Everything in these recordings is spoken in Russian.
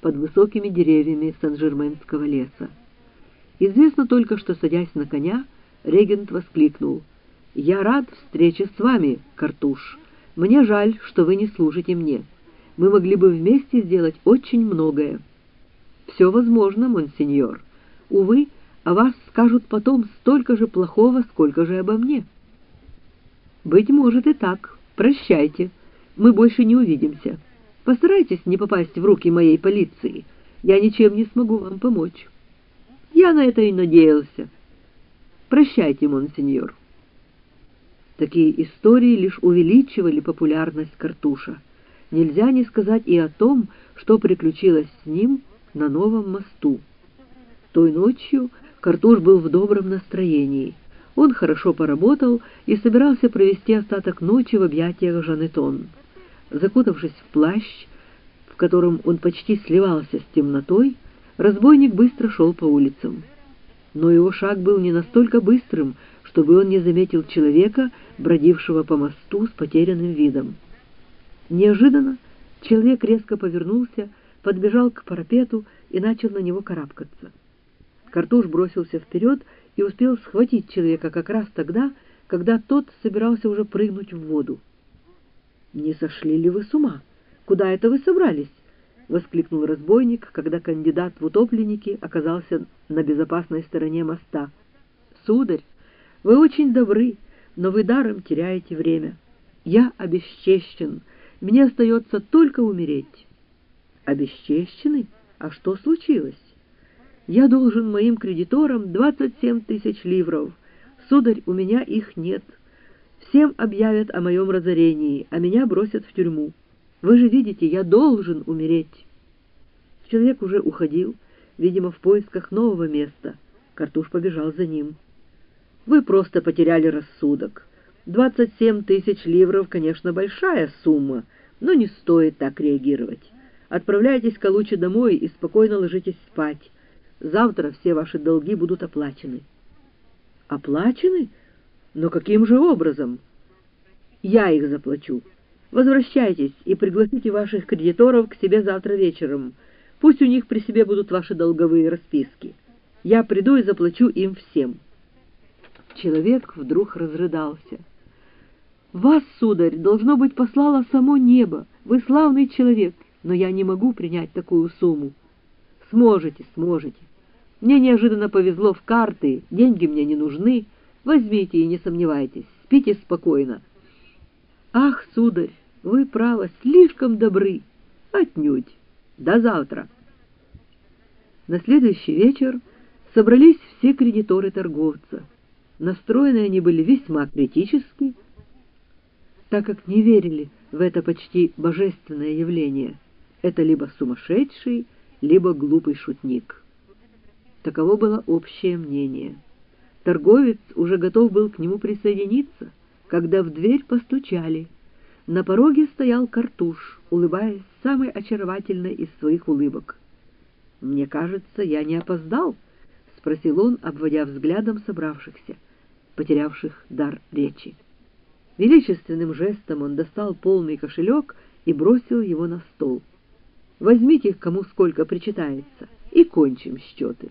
под высокими деревьями Сан-Жерменского леса. Известно только, что, садясь на коня, регент воскликнул. «Я рад встрече с вами, Картуш. Мне жаль, что вы не служите мне. Мы могли бы вместе сделать очень многое». «Все возможно, монсеньор. Увы, о вас скажут потом столько же плохого, сколько же обо мне». «Быть может и так. Прощайте. Мы больше не увидимся. Постарайтесь не попасть в руки моей полиции. Я ничем не смогу вам помочь». «Я на это и надеялся. Прощайте, монсеньор». Такие истории лишь увеличивали популярность Картуша. Нельзя не сказать и о том, что приключилось с ним на новом мосту. Той ночью Картуш был в добром настроении. Он хорошо поработал и собирался провести остаток ночи в объятиях Жанетон. Закутавшись в плащ, в котором он почти сливался с темнотой, разбойник быстро шел по улицам. Но его шаг был не настолько быстрым, чтобы он не заметил человека, бродившего по мосту с потерянным видом. Неожиданно человек резко повернулся, подбежал к парапету и начал на него карабкаться. Картуш бросился вперед и успел схватить человека как раз тогда, когда тот собирался уже прыгнуть в воду. «Не сошли ли вы с ума? Куда это вы собрались?» — воскликнул разбойник, когда кандидат в утопленники оказался на безопасной стороне моста. «Сударь, вы очень добры, но вы даром теряете время. Я обесчещен, мне остается только умереть». «Обесчещены? А что случилось?» Я должен моим кредиторам 27 тысяч ливров. Сударь, у меня их нет. Всем объявят о моем разорении, а меня бросят в тюрьму. Вы же видите, я должен умереть. Человек уже уходил, видимо, в поисках нового места. Картуш побежал за ним. Вы просто потеряли рассудок. 27 тысяч ливров, конечно, большая сумма, но не стоит так реагировать. Отправляйтесь к Луче домой и спокойно ложитесь спать. Завтра все ваши долги будут оплачены». «Оплачены? Но каким же образом?» «Я их заплачу. Возвращайтесь и пригласите ваших кредиторов к себе завтра вечером. Пусть у них при себе будут ваши долговые расписки. Я приду и заплачу им всем». Человек вдруг разрыдался. «Вас, сударь, должно быть, послало само небо. Вы славный человек, но я не могу принять такую сумму». «Сможете, сможете. Мне неожиданно повезло в карты, деньги мне не нужны. Возьмите и не сомневайтесь, спите спокойно. Ах, сударь, вы, право, слишком добры. Отнюдь. До завтра. На следующий вечер собрались все кредиторы торговца. Настроены они были весьма критически, так как не верили в это почти божественное явление. Это либо сумасшедший, либо глупый шутник. Таково было общее мнение. Торговец уже готов был к нему присоединиться, когда в дверь постучали. На пороге стоял картуш, улыбаясь самой очаровательной из своих улыбок. «Мне кажется, я не опоздал?» — спросил он, обводя взглядом собравшихся, потерявших дар речи. Величественным жестом он достал полный кошелек и бросил его на стол. «Возьмите кому сколько причитается, и кончим счеты».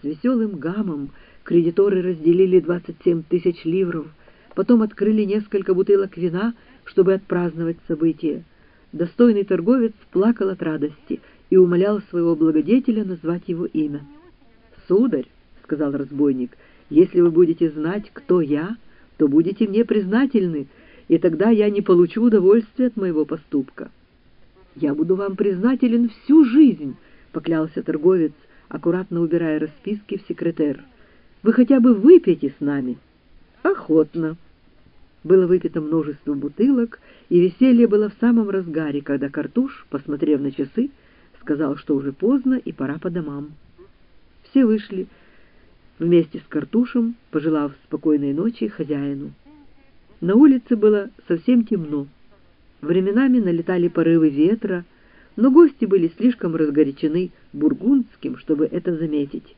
С веселым гамом кредиторы разделили 27 тысяч ливров, потом открыли несколько бутылок вина, чтобы отпраздновать событие. Достойный торговец плакал от радости и умолял своего благодетеля назвать его имя. «Сударь», — сказал разбойник, — «если вы будете знать, кто я, то будете мне признательны, и тогда я не получу удовольствия от моего поступка». «Я буду вам признателен всю жизнь», — поклялся торговец, аккуратно убирая расписки в секретер. «Вы хотя бы выпейте с нами?» «Охотно». Было выпито множество бутылок, и веселье было в самом разгаре, когда Картуш, посмотрев на часы, сказал, что уже поздно и пора по домам. Все вышли вместе с Картушем, пожелав спокойной ночи хозяину. На улице было совсем темно. Временами налетали порывы ветра, но гости были слишком разгорячены бургундским, чтобы это заметить.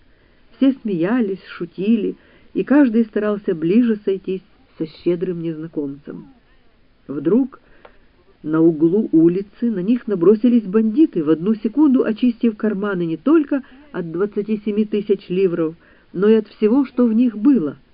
Все смеялись, шутили, и каждый старался ближе сойтись со щедрым незнакомцем. Вдруг На углу улицы на них набросились бандиты, в одну секунду очистив карманы не только от 27 тысяч ливров, но и от всего, что в них было —